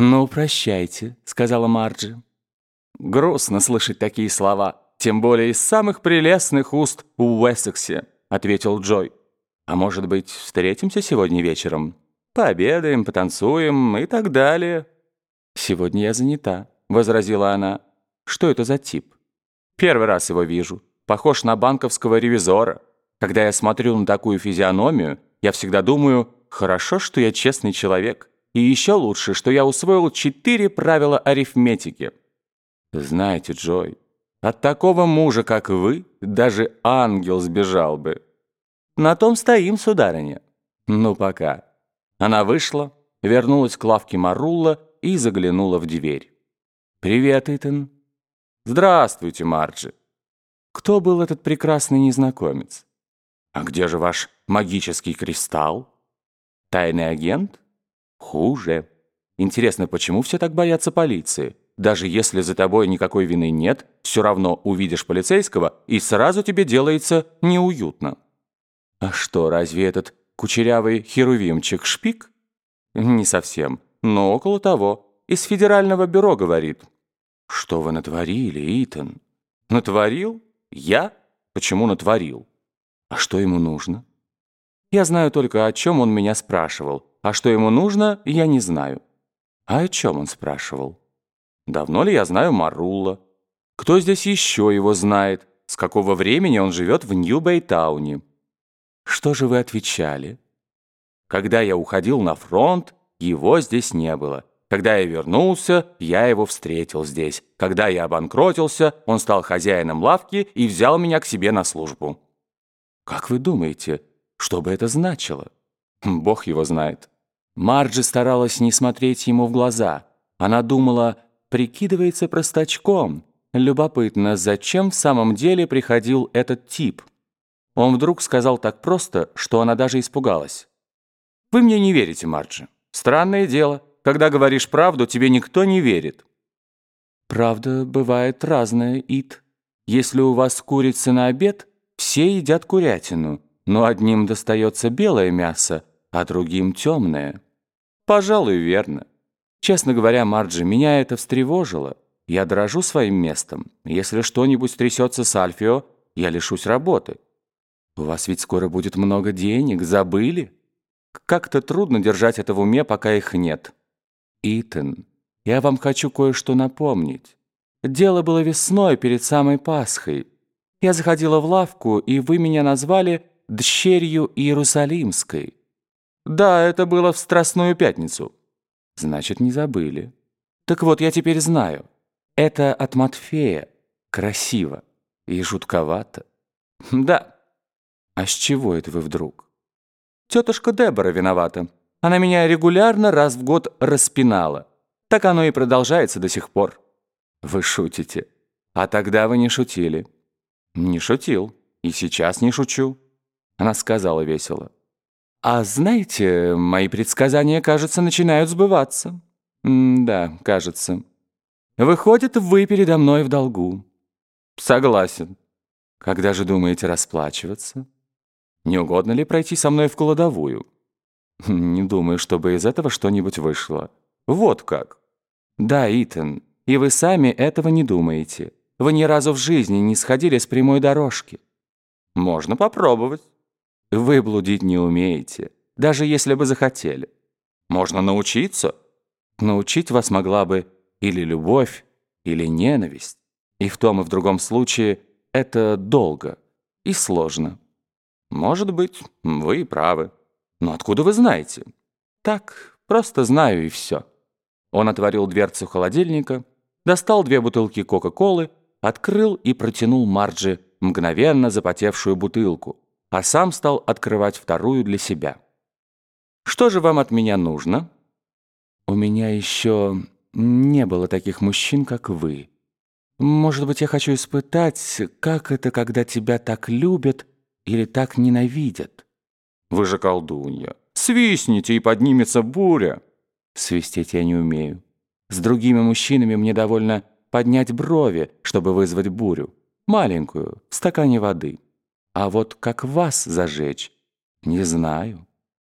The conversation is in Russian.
«Ну, прощайте», — сказала Марджи. «Грустно слышать такие слова, тем более из самых прелестных уст у Уэссексе», — ответил Джой. «А может быть, встретимся сегодня вечером? Пообедаем, потанцуем и так далее». «Сегодня я занята», — возразила она. «Что это за тип?» «Первый раз его вижу. Похож на банковского ревизора. Когда я смотрю на такую физиономию, я всегда думаю, хорошо, что я честный человек». И еще лучше, что я усвоил четыре правила арифметики. Знаете, Джой, от такого мужа, как вы, даже ангел сбежал бы. На том стоим, сударыня. Ну, пока. Она вышла, вернулась к лавке Марулла и заглянула в дверь. «Привет, Итан». «Здравствуйте, Марджи». «Кто был этот прекрасный незнакомец?» «А где же ваш магический кристалл?» «Тайный агент?» Хуже. Интересно, почему все так боятся полиции? Даже если за тобой никакой вины нет, все равно увидишь полицейского, и сразу тебе делается неуютно. А что, разве этот кучерявый херувимчик шпик? Не совсем, но около того. Из федерального бюро говорит. Что вы натворили, Итан? Натворил? Я? Почему натворил? А что ему нужно? Я знаю только, о чем он меня спрашивал. А что ему нужно, я не знаю. А о чем он спрашивал? Давно ли я знаю Марулла? Кто здесь еще его знает? С какого времени он живет в Нью-Бэйтауне? Что же вы отвечали? Когда я уходил на фронт, его здесь не было. Когда я вернулся, я его встретил здесь. Когда я обанкротился, он стал хозяином лавки и взял меня к себе на службу. Как вы думаете, что бы это значило? Бог его знает. Марджи старалась не смотреть ему в глаза. Она думала, прикидывается простачком. Любопытно, зачем в самом деле приходил этот тип? Он вдруг сказал так просто, что она даже испугалась. «Вы мне не верите, Марджи. Странное дело. Когда говоришь правду, тебе никто не верит». «Правда бывает разная, Ит. Если у вас курица на обед, все едят курятину, но одним достается белое мясо, а другим темное. Пожалуй, верно. Честно говоря, Марджи, меня это встревожило. Я дрожу своим местом. Если что-нибудь трясется с Альфио, я лишусь работы. У вас ведь скоро будет много денег, забыли? Как-то трудно держать это в уме, пока их нет. Итан, я вам хочу кое-что напомнить. Дело было весной, перед самой Пасхой. Я заходила в лавку, и вы меня назвали «дщерью Иерусалимской». Да, это было в Страстную Пятницу. Значит, не забыли. Так вот, я теперь знаю. Это от Матфея. Красиво и жутковато. Да. А с чего это вы вдруг? Тетушка Дебора виновата. Она меня регулярно раз в год распинала. Так оно и продолжается до сих пор. Вы шутите. А тогда вы не шутили. Не шутил. И сейчас не шучу. Она сказала весело. «А знаете, мои предсказания, кажется, начинают сбываться». М «Да, кажется. Выходит, вы передо мной в долгу». «Согласен. Когда же думаете расплачиваться? Не угодно ли пройти со мной в кладовую?» «Не думаю, чтобы из этого что-нибудь вышло». «Вот как». «Да, Итан, и вы сами этого не думаете. Вы ни разу в жизни не сходили с прямой дорожки». «Можно попробовать». Вы блудить не умеете, даже если бы захотели. Можно научиться. Научить вас могла бы или любовь, или ненависть. И в том и в другом случае это долго и сложно. Может быть, вы и правы. Но откуда вы знаете? Так, просто знаю и все. Он отворил дверцу холодильника, достал две бутылки Кока-Колы, открыл и протянул Марджи мгновенно запотевшую бутылку а сам стал открывать вторую для себя. «Что же вам от меня нужно?» «У меня еще не было таких мужчин, как вы. Может быть, я хочу испытать, как это, когда тебя так любят или так ненавидят?» «Вы же колдунья. Свистните, и поднимется буря!» «Свистеть я не умею. С другими мужчинами мне довольно поднять брови, чтобы вызвать бурю. Маленькую, в стакане воды». А вот как вас зажечь, не знаю.